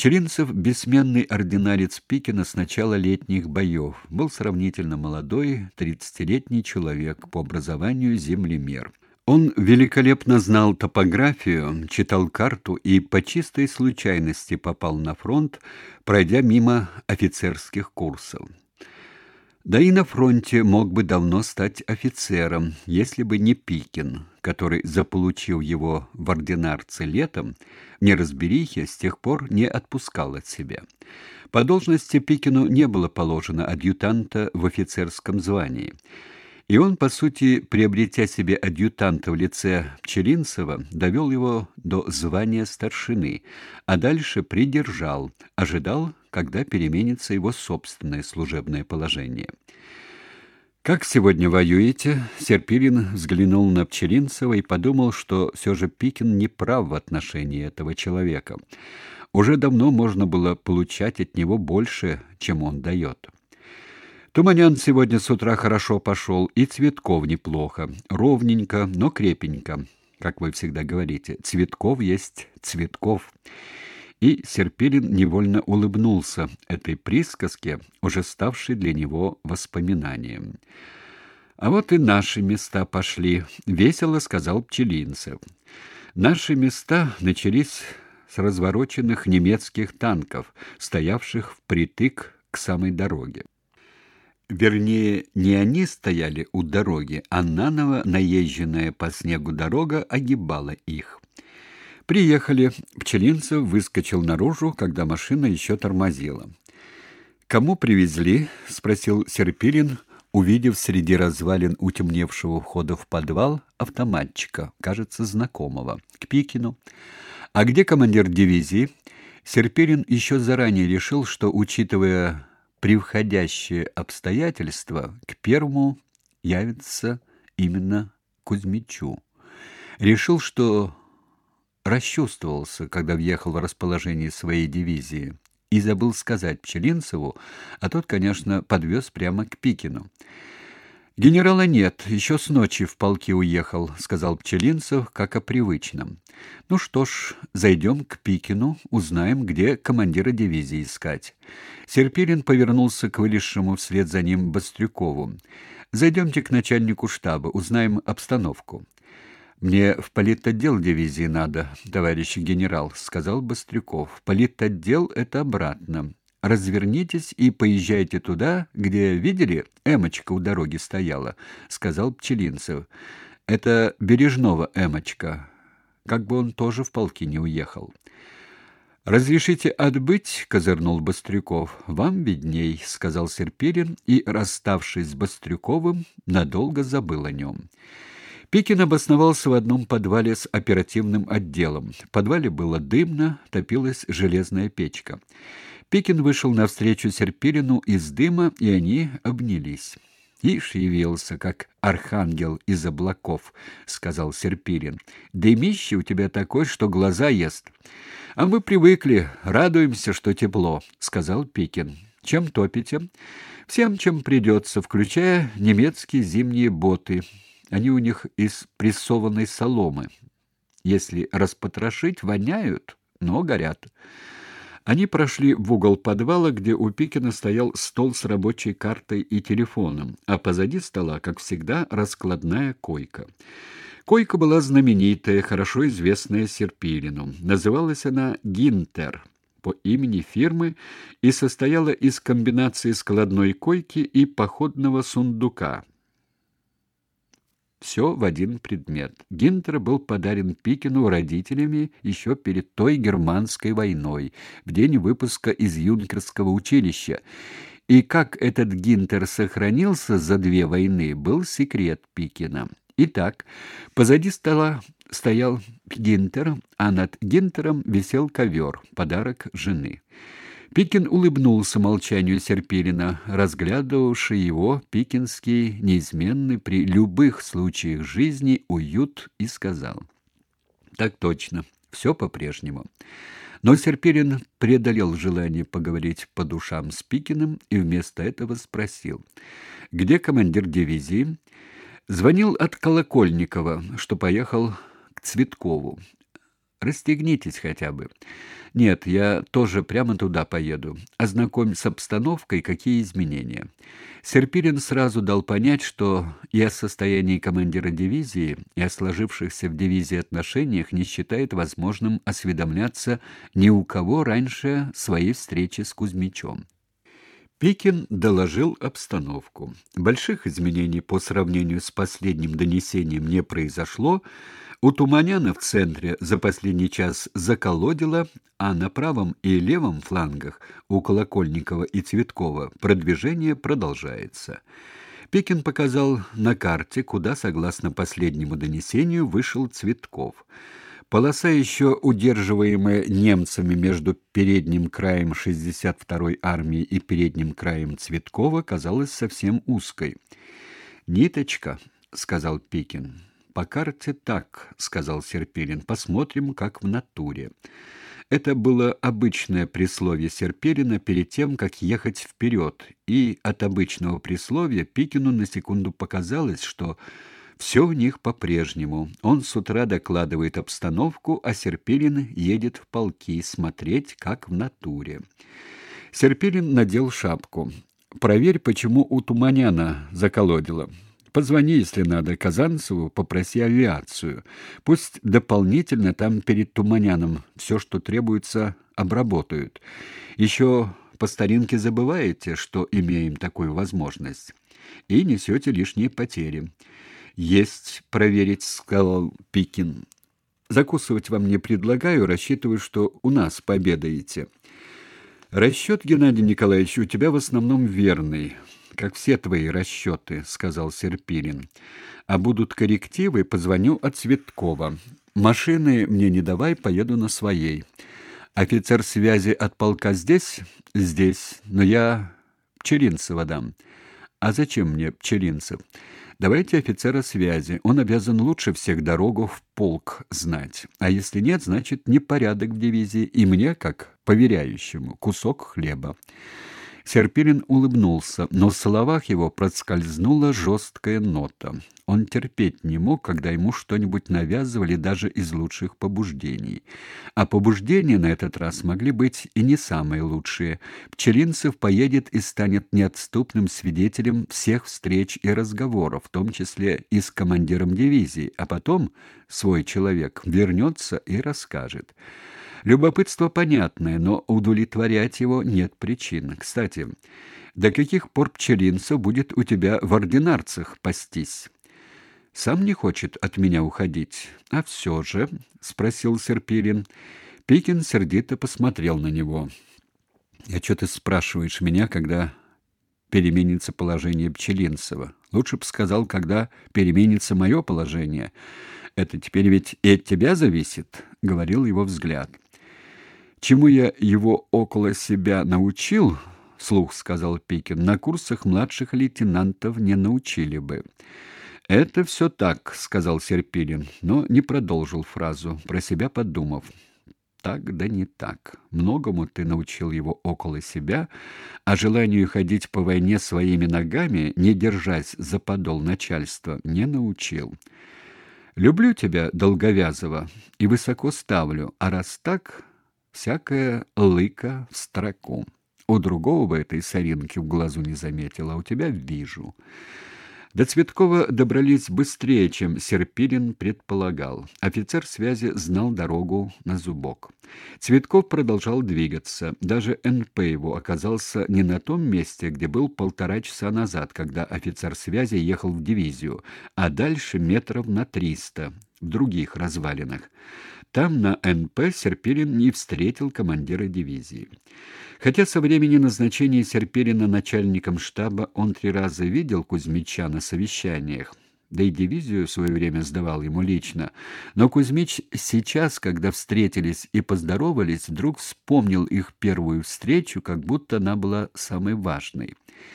Пчелинцев, бессменный ординарец Пикина с начала летних боев, был сравнительно молодой, тридцатилетний человек, по образованию землемер. Он великолепно знал топографию, читал карту и по чистой случайности попал на фронт, пройдя мимо офицерских курсов. Да и на фронте мог бы давно стать офицером, если бы не Пикин, который, заполучив его в ординарце летом, неразберихе с тех пор не отпускал от себя. По должности Пикину не было положено адъютанта в офицерском звании – и он, по сути, приобретя себе адъютанта в лице Пчелинцева, довел его до звания старшины, а дальше придержал, ожидал, когда переменится его собственное служебное положение. «Как сегодня воюете?» Серпилин взглянул на Пчелинцева и подумал, что все же Пикин не прав в отношении этого человека. Уже давно можно было получать от него больше, чем он дает. Туманян сегодня с утра хорошо пошел, и Цветков неплохо. Ровненько, но крепенько, как вы всегда говорите. Цветков есть Цветков. И Серпилин невольно улыбнулся этой присказке, уже ставшей для него воспоминанием. А вот и наши места пошли, весело сказал Пчелинцев. Наши места начались с развороченных немецких танков, стоявших впритык к самой дороге. Вернее, не они стояли у дороги, а наново наезженная по снегу дорога огибала их. Приехали. Пчелинцев выскочил наружу, когда машина еще тормозила. «Кому привезли?» — спросил Серпилин, увидев среди развалин утемневшего входа в подвал автоматчика, кажется, знакомого, к Пикину. «А где командир дивизии?» Серпилин еще заранее решил, что, учитывая превходящие обстоятельства к первому явится именно Кузьмичу. Решил, что расчувствовался, когда въехал в расположение своей дивизии, и забыл сказать Пчелинцеву, а тот, конечно, подвез прямо к Пикину. Генерала нет, еще с ночи в полки уехал, сказал Пчелинцев, как о привычном. Ну что ж, зайдем к Пикину, узнаем, где командира дивизии искать. Серпилин повернулся к вылезшему вслед за ним Бастрюкову. Зайдемте к начальнику штаба, узнаем обстановку. Мне в политотдел дивизии надо, товарищ генерал, сказал Бастрюков. Политотдел это обратно. Развернитесь и поезжайте туда, где, видели, Эмочка у дороги стояла, сказал Пчелинцев. Это Бережного Эмочка. Как бы он тоже в полки не уехал. Разрешите отбыть, козырнул Бастрюков. Вам видней, сказал Серпилин и, расставшись с Бастрюковым, надолго забыл о нем. Пикин обосновался в одном подвале с оперативным отделом. В подвале было дымно, топилась железная печка. Пикин вышел навстречу Серпилину из дыма, и они обнялись. «Ишь явился, как архангел из облаков», — сказал Серпилин. «Дымище у тебя такой, что глаза ест». «А мы привыкли, радуемся, что тепло», — сказал Пикин. «Чем топите?» «Всем, чем придется, включая немецкие зимние боты. Они у них из прессованной соломы. Если распотрошить, воняют, но горят». Они прошли в угол подвала, где у Пикина стоял стол с рабочей картой и телефоном, а позади стола, как всегда, раскладная койка. Койка была знаменитая, хорошо известная Серпилину. Называлась она «Гинтер» по имени фирмы и состояла из комбинации складной койки и походного сундука, все в один предмет. Гинтер был подарен Пикину родителями еще перед той германской войной, в день выпуска из юнкерского училища. И как этот Гинтер сохранился за две войны, был секрет Пикина. Итак, позади стола стоял Гинтер, а над Гинтером висел ковер, подарок жены. Пикин улыбнулся молчанию Серпилина, разглядывавший его пикинский неизменный при любых случаях жизни уют, и сказал: "Так точно, все по-прежнему". Но Серпилин преодолел желание поговорить по душам с Пикиным и вместо этого спросил: "Где командир дивизии?" Звонил от Колокольникова, что поехал к Цветкову. Расстегнитесь хотя бы. Нет, я тоже прямо туда поеду. Ознакомь с обстановкой, какие изменения. Серпирин сразу дал понять, что и о состоянии командира дивизии, и о сложившихся в дивизии отношениях не считает возможным осведомляться ни у кого раньше своей встречи с Кузьмичем. Пикин доложил обстановку. Больших изменений по сравнению с последним донесением не произошло. У Туманяна в центре за последний час заколодило, а на правом и левом флангах у Колокольникова и Цветкова продвижение продолжается. Пикин показал на карте, куда, согласно последнему донесению, вышел Цветков – Полоса, еще удерживаемая немцами между передним краем 62-й армии и передним краем Цветкова, казалась совсем узкой. «Ниточка», — сказал Пикин. «По карте так», — сказал Серпилин. «Посмотрим, как в натуре». Это было обычное присловие Серпилина перед тем, как ехать вперед, и от обычного присловия Пикину на секунду показалось, что все у них по-прежнему. Он с утра докладывает обстановку, а Серпилин едет в полки смотреть, как в натуре. Серпилин надел шапку. Проверь, почему у Туманяна заколодило. Позвони, если надо, Казанцеву, попроси авиацию. Пусть дополнительно там перед Туманяном все, что требуется, обработают. Еще по старинке забываете, что имеем такую возможность, и несете лишние потери. Есть проверить, сказал Пикин. Закусывать вам не предлагаю, рассчитываю, что у нас пообедаете. Расчет, Геннадий Николаевич, у тебя в основном верный, как все твои расчеты», — сказал Серпилин. А будут коррективы, позвоню от Цветкова. Машины мне не давай, поеду на своей. Офицер связи от полка здесь? Здесь, но я Пчелинцева дам. А зачем мне Пчелинцев? Давайте офицера связи. Он обязан лучше всех дорогу в полк знать. А если нет, значит непорядок в дивизии, и мне, как поверяющему, кусок хлеба. Серпилин улыбнулся, но в словах его проскользнула жесткая нота. Он терпеть не мог, когда ему что-нибудь навязывали даже из лучших побуждений. А побуждения на этот раз могли быть и не самые лучшие. Пчелинцев поедет и станет неотступным свидетелем всех встреч и разговоров, в том числе и с командиром дивизии, а потом свой человек вернется и расскажет. Любопытство понятное, но удовлетворять его нет причин. Кстати, до каких пор пчелинцев будет у тебя в ординарцах пастись? Сам не хочет от меня уходить. А все же, спросил Серпирин. Пикин сердито посмотрел на него. Я что ты спрашиваешь меня, когда переменится положение Пчелинцева? Лучше бы сказал, когда переменится мое положение. Это теперь ведь и от тебя зависит, говорил его взгляд. Чему я его около себя научил, слух сказал Пикин, на курсах младших лейтенантов не научили бы. Это все так, сказал Серпилин, но не продолжил фразу, про себя подумав. Так да не так. Многому ты научил его около себя, а желанию ходить по войне своими ногами, не держась за подол начальства, не научил. Люблю тебя, Долговязова, и высоко ставлю, а раз так, всякая лыка в строку. У другого бы этой соринки в глазу не заметила, а у тебя вижу. До Цветкова добрались быстрее, чем Серпилин предполагал. Офицер связи знал дорогу на зубок. Цветков продолжал двигаться. Даже НП его оказался не на том месте, где был полтора часа назад, когда офицер связи ехал в дивизию, а дальше метров на триста, в других развалинах. Там на НП Серпилин не встретил командира дивизии. Хотя со времени назначения Серпилина начальником штаба он три раза видел Кузьмича на совещаниях, да и дивизию в свое время сдавал ему лично. Но Кузьмич сейчас, когда встретились и поздоровались, вдруг вспомнил их первую встречу, как будто она была самой важной.